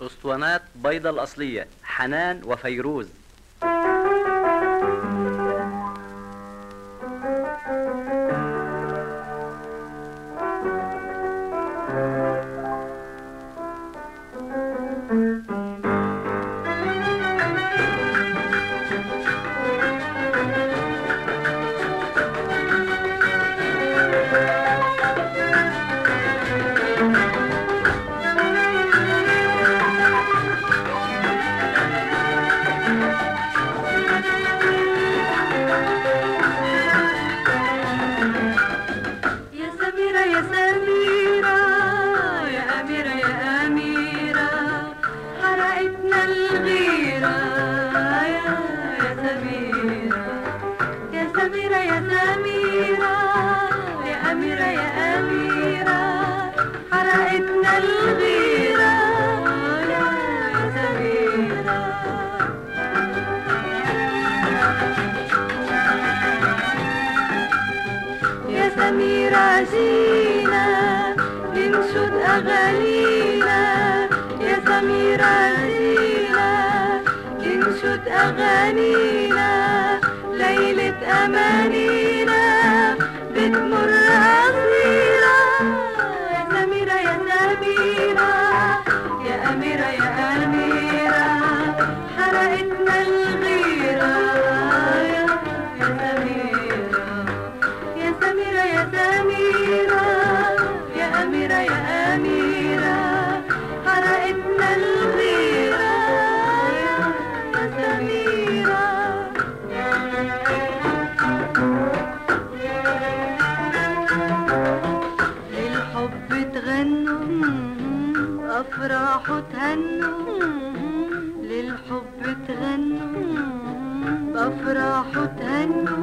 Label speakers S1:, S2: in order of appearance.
S1: أسطوانات بيضة الأصلية حنان وفيروز.
S2: يا سميرة يا يا سميرة جينا ننشد أغانينا يا سميرة جينا ننشد أغانينا ليلة أمانينا. بتمر يا سميرة يا أميرة يا أميرة حرقتنا الغيرة. يا سميرة. للحب تغنوا أفراح تهنوا. للحب تغنوا أفراح تهنوا.